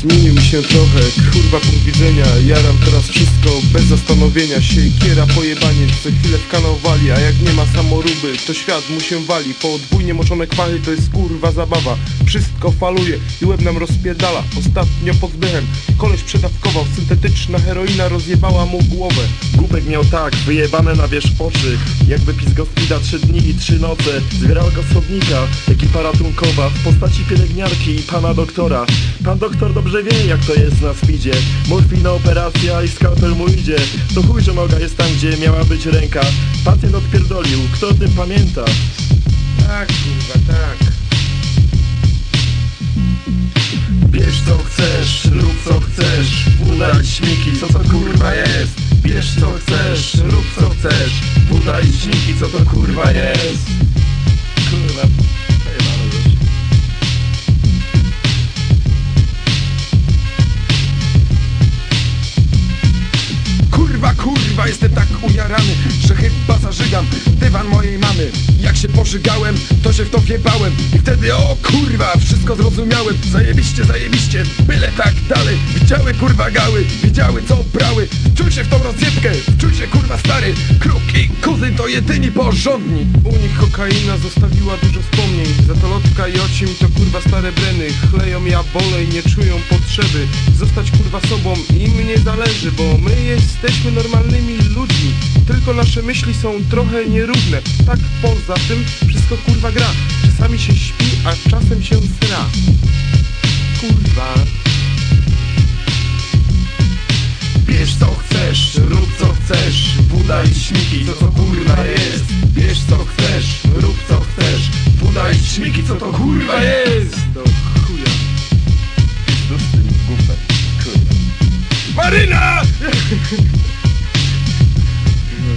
Zmienił mi się trochę, kurwa punkt widzenia. Jaram teraz wszystko bez zastanowienia się. Kiera pojebanie, co chwilę w A jak nie ma samoruby, to świat mu się wali. Podwójnie moczone kwachy to jest kurwa zabawa. Wszystko faluje i łeb nam rozpierdala. Ostatnio pod zbychem koleś przedawkował. Syntetyczna heroina rozjebała mu głowę. Głupek miał tak, wyjebane na wierzch oczy. Jakby pizgo spida trzy dni i trzy noce. Zbierała go słownika, ekipa ratunkowa W postaci pielęgniarki i pana doktora. Pan doktor dobrze wie jak to jest na speedzie. Morfina operacja i skalpel mu idzie. To chuj, że noga jest tam gdzie miała być ręka. Pacjent odpierdolił, kto o tym pamięta? Tak kurwa, tak Bierz co chcesz, rób co chcesz Udaj śmiki, co to kurwa jest. Bierz co chcesz, rób co chcesz Udaj śmiki, co to kurwa jest. Kurwa, Kurwa, kurwa, jestem tak ujarany, że chyba zażygam dywan mojej mamy To się w to wjebałem. I wtedy, o kurwa, wszystko zrozumiałem. Zajebiście, zajebiście, byle tak dalej. Widziały kurwa gały, widziały co brały. Wczuł się w tą rozjebkę, wczuł się kurwa stary. Kruk i kuzyn to jedyni porządni. U nich kokaina zostawiła dużo wspomnień. Zatolotka i ocim to kurwa stare breny. Chleją ja bolej, nie czują potrzeby. Zostać kurwa sobą im nie zależy Bo my jesteśmy normalnymi ludźmi Tylko nasze myśli są trochę nierówne. Tak poza tym wszystko kurwa gra. Czasami się śpi, a czasem się sra. Kurwa. Bierz co chcesz, rób co chcesz Budaj śmiki, co to kurwa jest? Bierz co chcesz, rób co chcesz Budaj śmiki, co to kurwa jest? Do chuja. Maryna!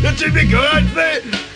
It should be good.